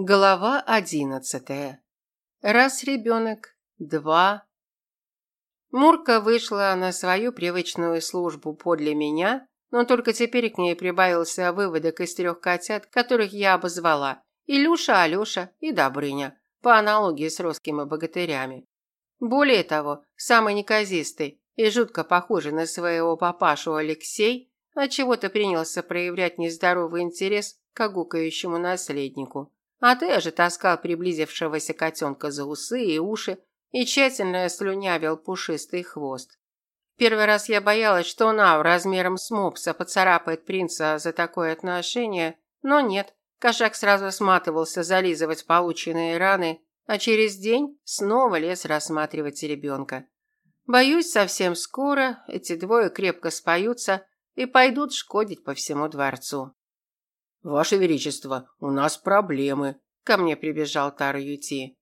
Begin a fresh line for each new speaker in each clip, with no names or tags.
Глава одиннадцатая. Раз ребенок, два. Мурка вышла на свою привычную службу подле меня, но только теперь к ней прибавился выводок из трех котят, которых я обозвала Илюша, Алёша и Добрыня, по аналогии с русскими богатырями. Более того, самый неказистый и жутко похожий на своего папашу Алексей отчего-то принялся проявлять нездоровый интерес к гукающему наследнику. А ты же таскал приблизившегося котенка за усы и уши и тщательно слюнявил пушистый хвост. Первый раз я боялась, что Нау размером с мопса поцарапает принца за такое отношение, но нет. Кошак сразу сматывался зализывать полученные раны, а через день снова лез рассматривать ребенка. Боюсь, совсем скоро эти двое крепко споются и пойдут шкодить по всему дворцу.
«Ваше Величество, у нас проблемы», – ко мне прибежал Тар Юти.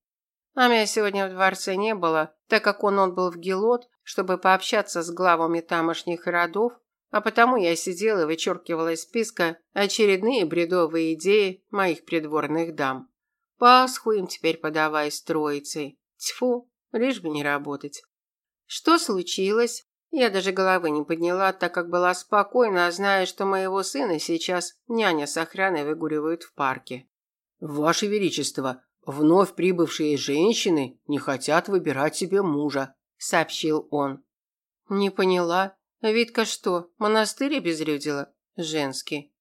А меня сегодня в дворце не было, так как он отбыл в Гелот, чтобы пообщаться с главами тамошних родов, а потому я сидела и вычеркивала из списка очередные бредовые идеи моих придворных дам. Пасху им теперь подавай с троицей. Тьфу, лишь бы не работать. Что случилось? Я даже головы не подняла, так как была спокойна, зная, что моего сына сейчас няня с охраной выгуливают в парке.
«Ваше Величество, вновь прибывшие женщины не хотят выбирать себе мужа», – сообщил он.
«Не поняла. Витка что, монастырь обезлюдила? Женский».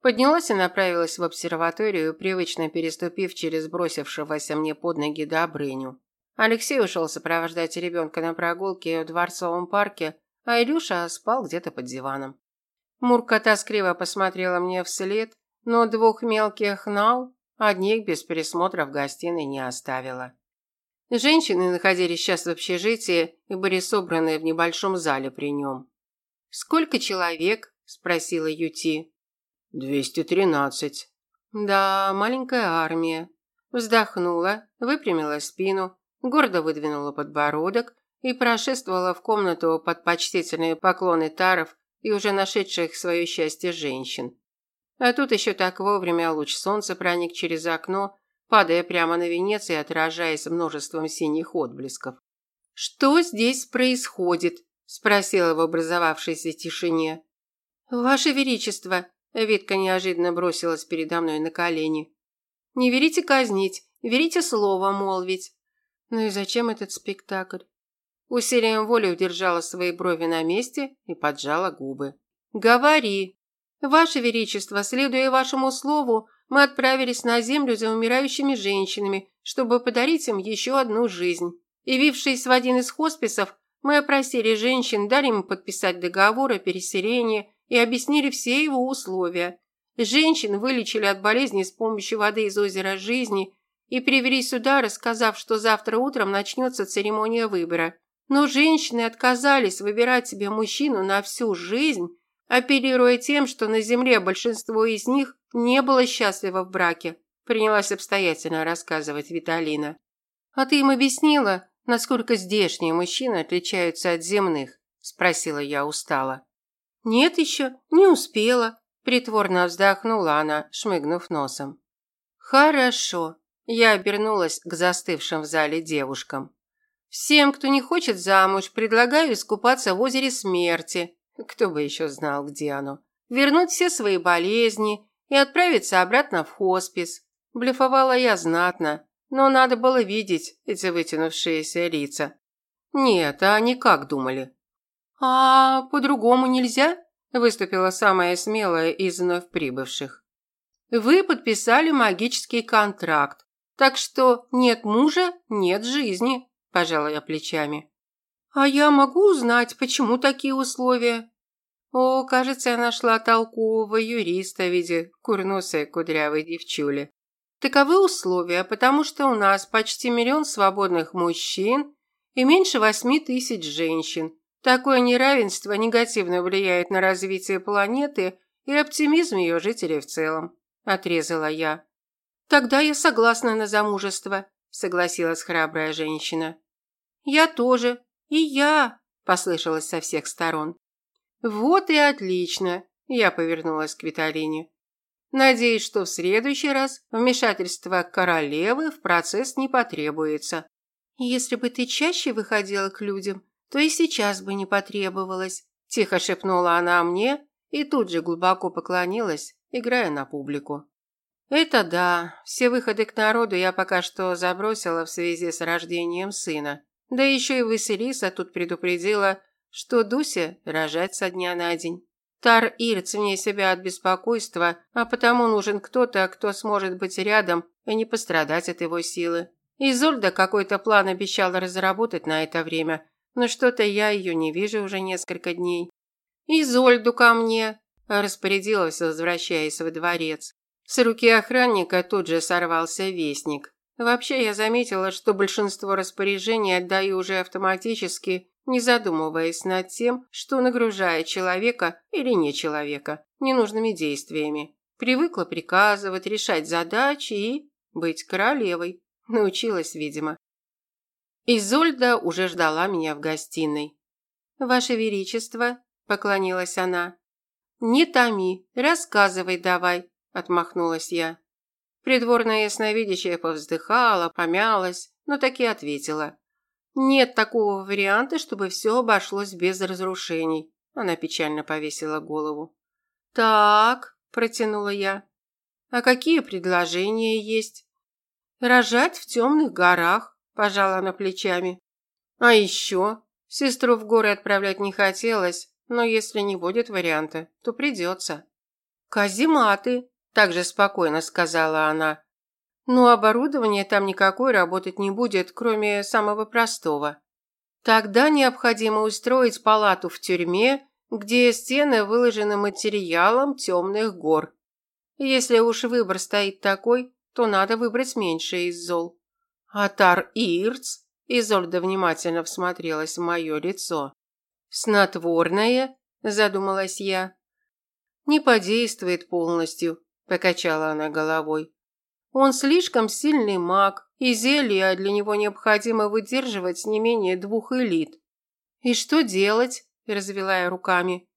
Поднялась и направилась в обсерваторию, привычно переступив через бросившегося мне под ноги Добрыню. Алексей ушел сопровождать ребенка на прогулке в Дворцовом парке, а Илюша спал где-то под диваном. Мурка тоскливо посмотрела мне вслед, но двух мелких нал одних без пересмотра в гостиной не оставила. Женщины находились сейчас в общежитии и были собраны в небольшом зале при нем. «Сколько человек?» – спросила Юти.
«Двести тринадцать».
«Да, маленькая армия». Вздохнула, выпрямила спину, гордо выдвинула подбородок и прошествовала в комнату под почтительные поклоны таров и уже нашедших свое счастье женщин. А тут еще так вовремя луч солнца проник через окно, падая прямо на венец и отражаясь множеством синих отблесков. «Что здесь происходит?» – спросила в образовавшейся тишине. «Ваше Величество!» – Витка неожиданно бросилась передо мной на колени. «Не верите казнить, верите слово молвить. Ну и зачем этот спектакль? Усилием воли удержала свои брови на месте и поджала губы. «Говори!» «Ваше Величество, следуя вашему слову, мы отправились на землю за умирающими женщинами, чтобы подарить им еще одну жизнь. Явившись в один из хосписов, мы опросили женщин, дали им подписать договор о переселении и объяснили все его условия. Женщин вылечили от болезни с помощью воды из озера жизни и привели сюда, рассказав, что завтра утром начнется церемония выбора. Но женщины отказались выбирать себе мужчину на всю жизнь, апеллируя тем, что на земле большинство из них не было счастливо в браке, принялась обстоятельно рассказывать Виталина. «А ты им объяснила, насколько здешние мужчины отличаются от земных?» – спросила я устало. «Нет еще, не успела», – притворно вздохнула она, шмыгнув носом. «Хорошо», я обернулась к застывшим в зале девушкам. «Всем, кто не хочет замуж, предлагаю искупаться в озере смерти. Кто бы еще знал, где оно. Вернуть все свои болезни и отправиться обратно в хоспис. Блефовала я знатно, но надо было видеть эти вытянувшиеся лица. Нет, а они как думали? А по-другому нельзя? Выступила самая смелая из вновь прибывших. Вы подписали магический контракт. Так что нет мужа, нет жизни, пожала я плечами. А я могу узнать, почему такие условия? О, кажется, я нашла толкового юриста в виде курносой кудрявой девчули. Таковы условия, потому что у нас почти миллион свободных мужчин и меньше восьми тысяч женщин. Такое неравенство негативно влияет на развитие планеты и оптимизм ее жителей в целом, отрезала я. «Тогда я согласна на замужество», – согласилась храбрая женщина. «Я тоже. И я», – послышалось со всех сторон. «Вот и отлично», – я повернулась к Виталине. Надеюсь, что в следующий раз вмешательство королевы в процесс не потребуется. Если бы ты чаще выходила к людям, то и сейчас бы не потребовалось, тихо шепнула она мне и тут же глубоко поклонилась, играя на публику. Это да, все выходы к народу я пока что забросила в связи с рождением сына. Да еще и Василиса тут предупредила, что Дуся рожать со дня на день. Тар Ирц вне себя от беспокойства, а потому нужен кто-то, кто сможет быть рядом и не пострадать от его силы. Изольда какой-то план обещала разработать на это время, но что-то я ее не вижу уже несколько дней. «Изольду ко мне!» – распорядилась, возвращаясь во дворец. С руки охранника тут же сорвался вестник. Вообще я заметила, что большинство распоряжений отдаю уже автоматически, не задумываясь над тем, что нагружает человека или не человека ненужными действиями. Привыкла приказывать, решать задачи и быть королевой. Научилась, видимо. Изольда уже ждала меня в гостиной. «Ваше Величество», – поклонилась она. «Не томи, рассказывай давай», – отмахнулась я. Придворная ясновидящая повздыхала, помялась, но таки ответила. Нет такого варианта, чтобы все обошлось без разрушений. Она печально повесила голову. Так, протянула я. А какие предложения есть? Рожать в темных горах, пожала она плечами. А еще? Сестру в горы отправлять не хотелось, но если не будет варианта, то придется. Казематы, также спокойно сказала она. Но оборудование там никакой работать не будет, кроме самого простого. Тогда необходимо устроить палату в тюрьме, где стены выложены материалом темных гор. Если уж выбор стоит такой, то надо выбрать меньшее из зол. Атар Ирц, Изольда внимательно всмотрелась в мое лицо. Снотворное, задумалась я. Не подействует полностью, покачала она головой. Он слишком сильный маг, и зелья для него необходимо выдерживать не менее двух элит. И что делать? развела я руками.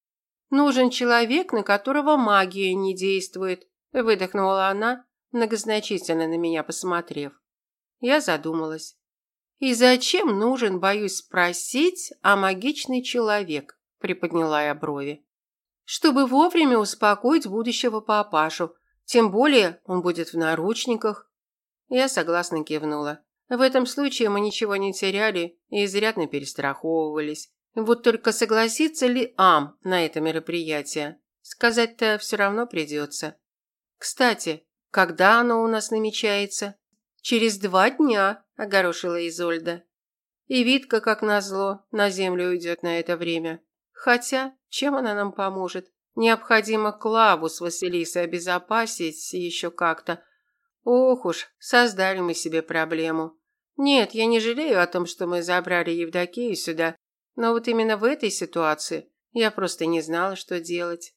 Нужен человек, на которого магия не действует, выдохнула она, многозначительно на меня посмотрев. Я задумалась. И зачем нужен, боюсь спросить, а магичный человек? приподняла я брови. Чтобы вовремя успокоить будущего папашу, тем более он будет в наручниках. Я согласно кивнула. В этом случае мы ничего не теряли и изрядно перестраховывались. Вот только согласится ли Ам на это мероприятие? Сказать-то все равно придется. Кстати, когда оно у нас намечается? Через два дня, огорошила Изольда. И Витка, как назло, на землю уйдет на это время. Хотя, чем она нам поможет? Необходимо Клаву с Василисой обезопасить еще как-то. Ох уж, создали мы себе проблему. Нет, я не жалею о том, что мы забрали Евдокию сюда, но вот именно в этой ситуации я просто не знала, что делать.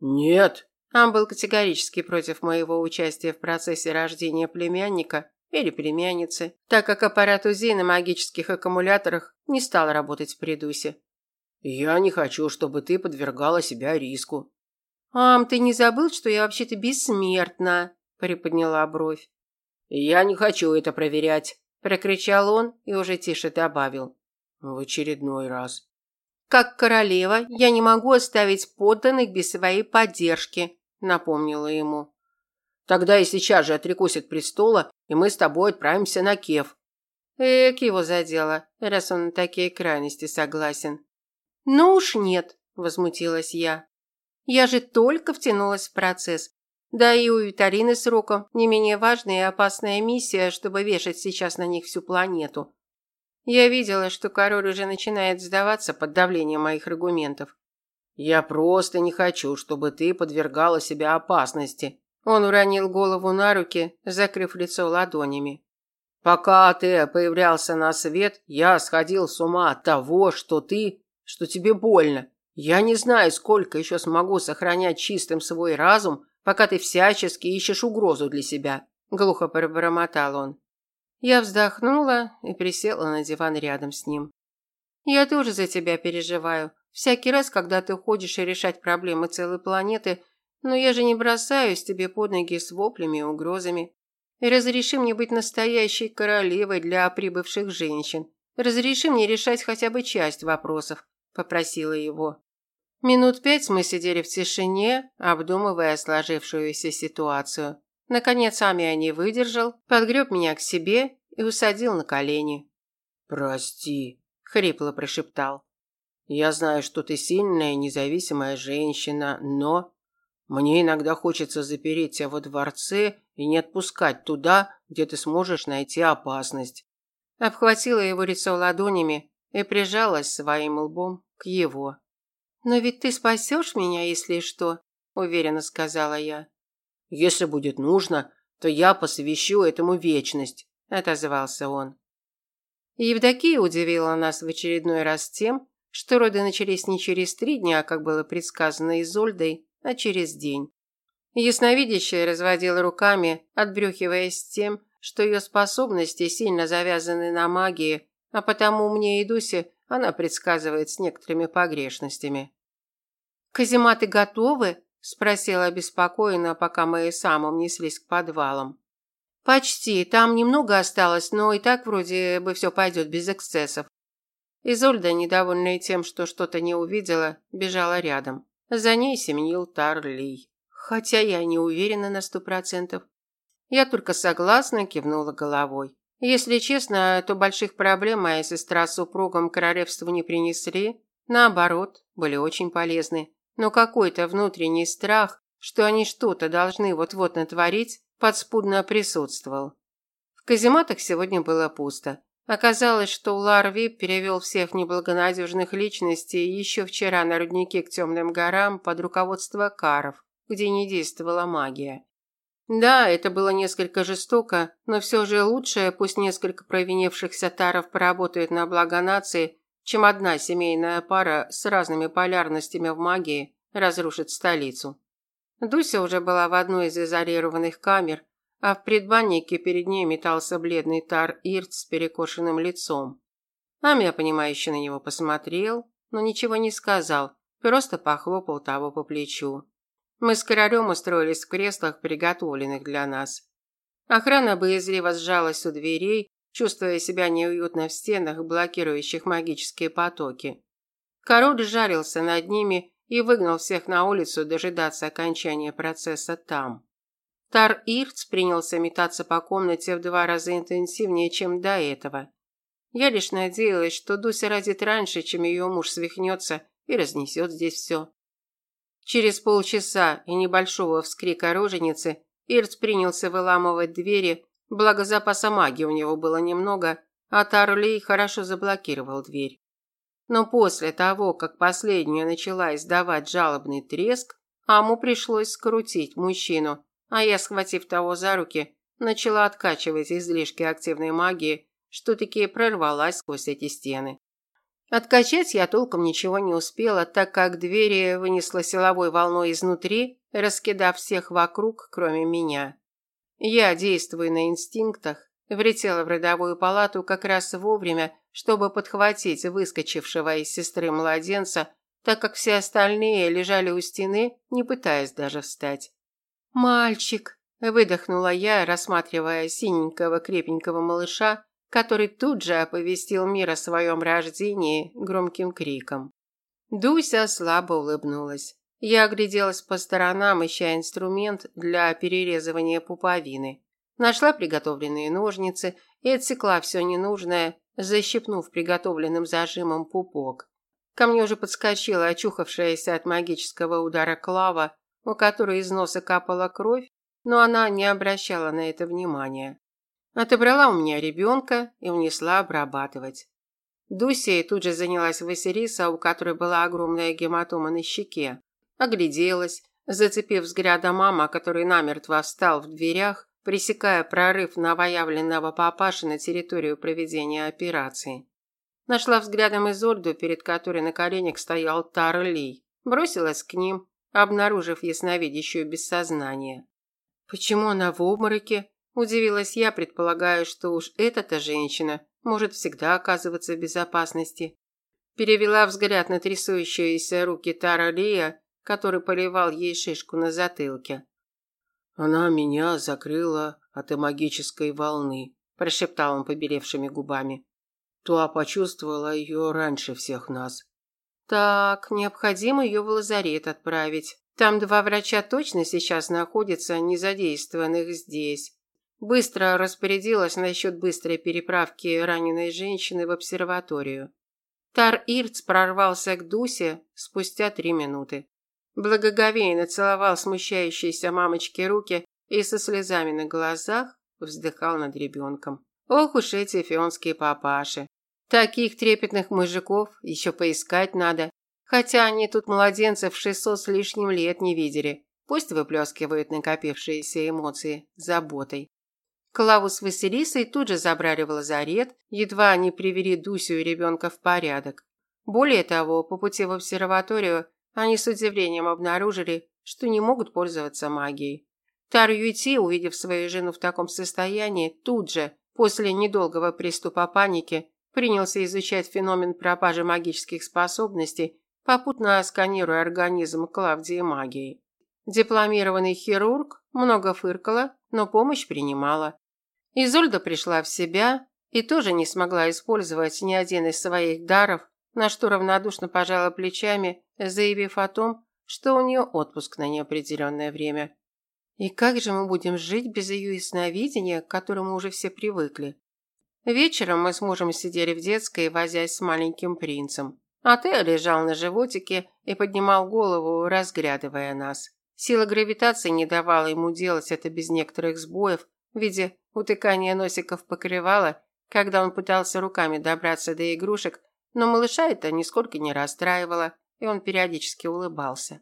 Нет.
Ам был категорически против моего участия в процессе рождения племянника или племянницы, так как аппарат УЗИ на магических аккумуляторах не стал работать в Придусе.
Я не хочу, чтобы ты подвергала себя риску.
Ам, ты не забыл, что я вообще-то бессмертна? Приподняла бровь.
Я не хочу это проверять,
прокричал он и уже тише добавил.
В очередной раз.
Как королева, я не могу оставить подданных без своей поддержки, напомнила ему.
Тогда я сейчас же отрекусь от престола, и мы с тобой отправимся на Кев.
Эк, его задело, раз он на такие крайности согласен. «Ну уж нет», – возмутилась я. «Я же только втянулась в процесс. Да и у Виталины с Роком не менее важная и опасная миссия, чтобы вешать сейчас на них всю планету. Я видела, что король уже начинает сдаваться под давлением моих аргументов.
Я просто не хочу, чтобы ты подвергала себя опасности.
Он уронил голову на руки, закрыв лицо ладонями.
Пока ты появлялся на свет, я сходил с ума от того, что ты что тебе больно. Я не знаю, сколько еще смогу сохранять чистым свой разум, пока ты всячески ищешь угрозу для себя, глухо пробормотал он.
Я вздохнула и присела на диван рядом с ним. Я тоже за тебя переживаю. Всякий раз, когда ты уходишь и решать проблемы целой планеты, Но я же не бросаюсь тебе под ноги с воплями и угрозами. Разреши мне быть настоящей королевой для прибывших женщин. Разреши мне решать хотя бы часть вопросов, попросила его. Минут пять мы сидели в тишине, обдумывая сложившуюся ситуацию. Наконец Амия не выдержал, подгреб меня к себе и усадил на колени.
«Прости», – хрипло прошептал. «Я знаю, что ты сильная и независимая женщина, но мне иногда хочется запереть тебя во дворце и не отпускать туда, где ты сможешь найти опасность».
Обхватила его лицо ладонями и прижалась своим лбом к его. «Но ведь ты спасешь меня, если что», – уверенно сказала я.
«Если будет нужно, то я посвящу этому вечность», – отозвался он.
Евдокия удивила нас в очередной раз тем, что роды начались не через три дня, как было предсказано Изольдой, а через день. Ясновидящая разводила руками, отбрюхиваясь тем, что ее способности сильно завязаны на магии, а потому мне и Дусе она предсказывает с некоторыми погрешностями. «Казематы готовы?» – спросила обеспокоенно, пока мы и самым неслись к подвалам. «Почти. Там немного осталось, но и так вроде бы все пойдет без эксцессов». Изольда, недовольная тем, что что-то не увидела, бежала рядом. За ней семенил Тарлей. Хотя я не уверена на сто процентов. Я только согласно кивнула головой. Если честно, то больших проблем моя сестра с супругом королевству не принесли. Наоборот, были очень полезны. Но какой-то внутренний страх, что они что-то должны вот-вот натворить, подспудно присутствовал. В казематах сегодня было пусто. Оказалось, что Улар Вип перевел всех неблагонадежных личностей еще вчера на рудники к темным горам под руководство Каров, где не действовала магия. Да, это было несколько жестоко, но все же лучше, пусть несколько провинившихся таров поработают на благо нации, чем одна семейная пара с разными полярностями в магии разрушит столицу. Дуся уже была в одной из изолированных камер, а в предбаннике перед ней метался бледный Тар Ирт с перекошенным лицом. Амия, понимающе на него посмотрел, но ничего не сказал, просто похлопал того по плечу. Мы с королем устроились в креслах, приготовленных для нас. Охрана боязливо сжалась у дверей, чувствуя себя неуютно в стенах, блокирующих магические потоки. Король жарился над ними и выгнал всех на улицу дожидаться окончания процесса там. Тар Ирц принялся метаться по комнате в два раза интенсивнее, чем до этого. Я лишь надеялась, что Дуся родит раньше, чем ее муж свихнется и разнесет здесь все. Через полчаса и небольшого вскрика роженицы Ирц принялся выламывать двери, благо запаса магии у него было немного, а Тарлей хорошо заблокировал дверь. Но после того, как последняя начала издавать жалобный треск, Аму пришлось скрутить мужчину, а я, схватив того за руки, начала откачивать излишки активной магии, что таки прорвалась сквозь эти стены. Откачать я толком ничего не успела, так как двери вынесло силовой волной изнутри, раскидав всех вокруг, кроме меня. Я, действуя на инстинктах, влетела в родовую палату как раз вовремя, чтобы подхватить выскочившего из сестры младенца, так как все остальные лежали у стены, не пытаясь даже встать. «Мальчик!» – выдохнула я, рассматривая синенького крепенького малыша, который тут же оповестил мир о своем рождении громким криком. Дуся слабо улыбнулась. Я огляделась по сторонам, ища инструмент для перерезывания пуповины. Нашла приготовленные ножницы и отсекла все ненужное, защипнув приготовленным зажимом пупок. Ко мне уже подскочила очухавшаяся от магического удара Клава, у которой из носа капала кровь, но она не обращала на это внимания. Отобрала у меня ребенка и унесла обрабатывать. Дуся тут же занялась Василиса, у которой была огромная гематома на щеке. Огляделась, зацепив взглядом мама, который намертво встал в дверях, пресекая прорыв новоявленного папаши на территорию проведения операции. Нашла взглядом Изольду, перед которой на коленях стоял Тарли. Бросилась к ним, обнаружив ясновидящую без сознания. «Почему она в обмороке?» – удивилась я, предполагая, что уж эта-то женщина может всегда оказываться в безопасности. Перевела взгляд на трясущиеся руки Тара Лия, который поливал ей шишку на затылке.
Она меня закрыла от магической волны, прошептал он побелевшими губами. Туа почувствовала ее раньше всех нас.
Так, необходимо ее в лазарет отправить. Там два врача точно сейчас находятся, не задействованных здесь. Быстро распорядилась насчет быстрой переправки раненой женщины в обсерваторию. Тар Ирц прорвался к Дусе спустя три минуты. Благоговейно целовал смущающиеся мамочки руки и со слезами на глазах вздыхал над ребенком. Ох уж эти фионские папаши. Таких трепетных мужиков еще поискать надо. Хотя они тут младенцев шестьсот с лишним лет не видели. Пусть выплескивают накопившиеся эмоции заботой. Клаву с Василисой тут же забрали в лазарет, едва они привели Дусю и ребенка в порядок. Более того, по пути в обсерваторию они с удивлением обнаружили, что не могут пользоваться магией. Тар Юйти, увидев свою жену в таком состоянии, тут же, после недолгого приступа паники, принялся изучать феномен пропажи магических способностей, попутно сканируя организм Клавдии магией. Дипломированный хирург много фыркала, но помощь принимала. Изольда пришла в себя и тоже не смогла использовать ни один из своих даров, на что равнодушно пожала плечами, заявив о том, что у нее отпуск на неопределенное время. И как же мы будем жить без ее ясновидения, к которому уже все привыкли? Вечером мы с мужем сидели в детской, возясь с маленьким принцем. А Тео лежал на животике и поднимал голову, разглядывая нас. Сила гравитации не давала ему делать это без некоторых сбоев в виде носиков покрывала, когда он пытался руками добраться до игрушек, но малыша это нисколько не расстраивало, и он периодически улыбался.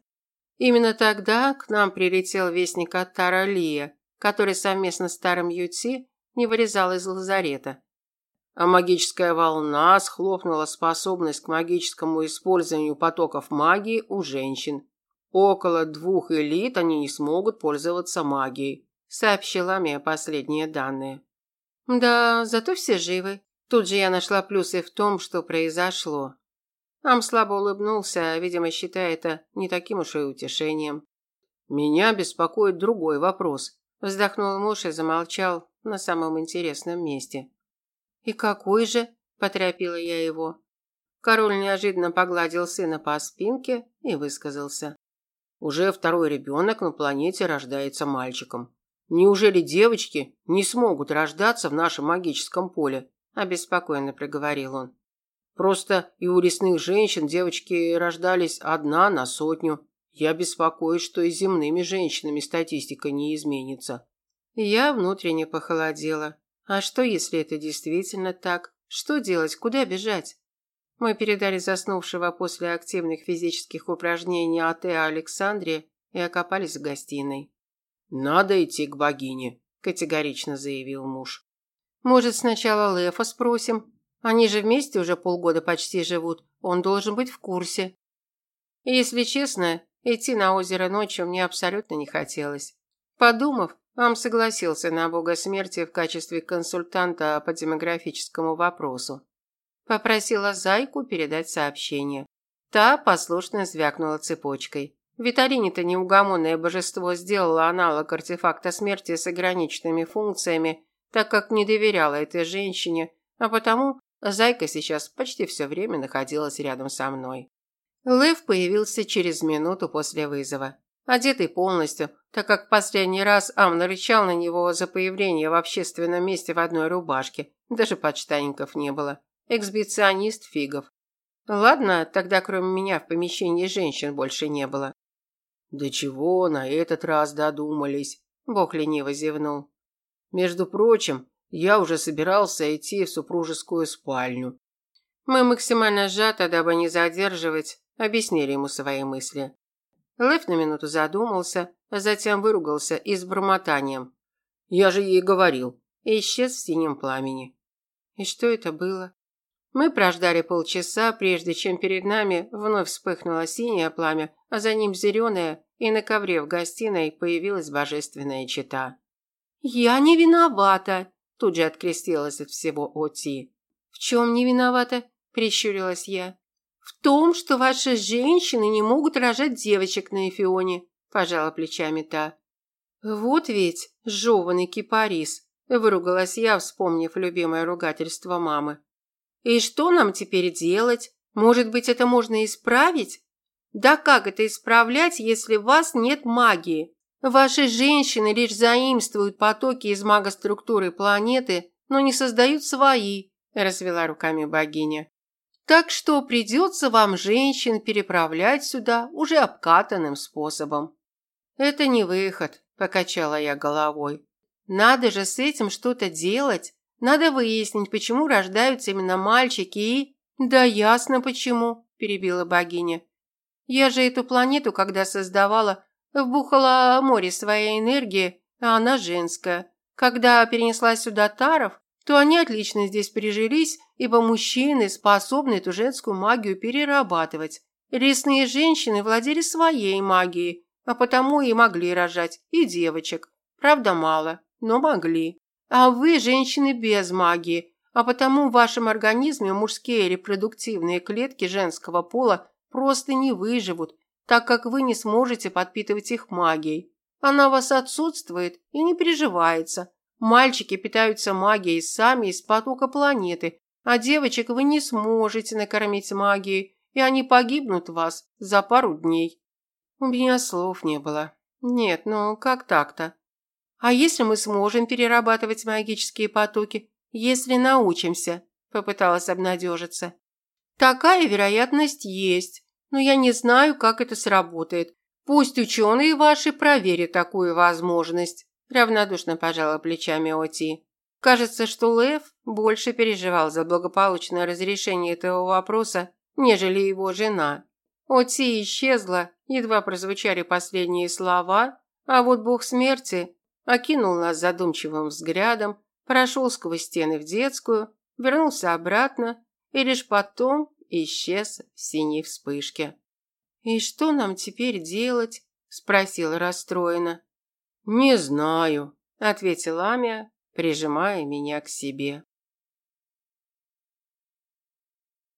Именно тогда к нам прилетел вестник от Таралия, который совместно с старым Ютси не вырезал из лазарета.
А магическая волна схлопнула способность к магическому использованию потоков магии у женщин. Около двух элит они не смогут пользоваться магией, сообщила мне последние данные.
Да, зато все живы. Тут же я нашла плюсы в том, что произошло. Ам слабо улыбнулся, видимо, считая это не таким уж и утешением.
Меня беспокоит другой вопрос.
Вздохнул муж и замолчал на самом интересном месте. И какой же? поторопила я его. Король неожиданно погладил сына по спинке и высказался.
Уже второй ребенок на планете рождается мальчиком. Неужели девочки не смогут рождаться в нашем магическом поле? обеспокоенно проговорил он. Просто и у лесных женщин девочки рождались одна на сотню. Я беспокоюсь, что и земными женщинами статистика не изменится.
Я внутренне похолодела. А что, если это действительно так? Что делать? Куда бежать? Мы передали заснувшего после активных физических упражнений Атеа Александре и окопались в гостиной.
«Надо идти к богине», – категорично заявил муж.
«Может, сначала Лефа спросим? Они же вместе уже полгода почти живут. Он должен быть в курсе». Если честно, идти на озеро ночью мне абсолютно не хотелось. Подумав, Ам согласился на бога смерти в качестве консультанта по демографическому вопросу. Попросила Зайку передать сообщение. Та послушно звякнула цепочкой. Виталине-то неугомонное божество сделало аналог артефакта смерти с ограниченными функциями, так как не доверяла этой женщине, а потому Зайка сейчас почти все время находилась рядом со мной. Лев появился через минуту после вызова. Одетый полностью, так как последний раз Ам нарычал на него за появление в общественном месте в одной рубашке. Даже подштанников не было. Эксбиционист фигов. Ладно, тогда кроме меня в помещении женщин больше не было.
Да чего на этот раз додумались? Бог лениво зевнул. Между прочим, я уже собирался идти в супружескую спальню.
Мы максимально сжато, дабы не задерживать, объяснили ему свои мысли. Лев на минуту задумался, а затем выругался и с бормотанием.
«Я же ей говорил».
И исчез в синем пламени. И что это было? Мы прождали полчаса, прежде чем перед нами вновь вспыхнуло синее пламя, а за ним зеленое, и на ковре в гостиной появилась божественная чита. «Я не виновата!» – тут же открестилась от всего Оти. «В чем не виновата?» – прищурилась я. В том, что ваши женщины не могут рожать девочек на Эфионе, пожала плечами та. Вот ведь жеванный кипарис, выругалась я, вспомнив любимое ругательство мамы. И что нам теперь делать? Может быть, это можно исправить? Да как это исправлять, если у вас нет магии? Ваши женщины лишь заимствуют потоки из магоструктуры планеты, но не создают свои, развела руками богиня. Так что придется вам женщин переправлять сюда уже обкатанным способом. Это не выход, покачала я головой. Надо же с этим что-то делать. Надо выяснить, почему рождаются именно мальчики и... Да ясно почему, перебила богиня. Я же эту планету, когда создавала, вбухала море своей энергии, а она женская. Когда перенесла сюда таров, то они отлично здесь прижились, ибо мужчины способны эту женскую магию перерабатывать. Лесные женщины владели своей магией, а потому и могли рожать и девочек. Правда, мало, но могли. А вы женщины без магии, а потому в вашем организме мужские репродуктивные клетки женского пола просто не выживут, так как вы не сможете подпитывать их магией. Она у вас отсутствует и не приживается. Мальчики питаются магией сами из потока планеты, а девочек вы не сможете накормить магией, и они погибнут вас за пару дней. У меня слов не было. Нет, ну как так-то? А если мы сможем перерабатывать магические потоки, если научимся? Попыталась обнадежиться. Такая вероятность есть, но я не знаю, как это сработает. Пусть ученые ваши проверят такую возможность. Равнодушно пожала плечами Оти. Кажется, что Лев больше переживал за благополучное разрешение этого вопроса, нежели его жена. Оти исчезла, едва прозвучали последние слова, а вот бог смерти окинул нас задумчивым взглядом, прошел сквозь стены в детскую, вернулся обратно и лишь потом исчез в синей вспышке. «И что нам теперь делать?» – спросила расстроена. «Не знаю», – ответила Амия, прижимая меня к себе.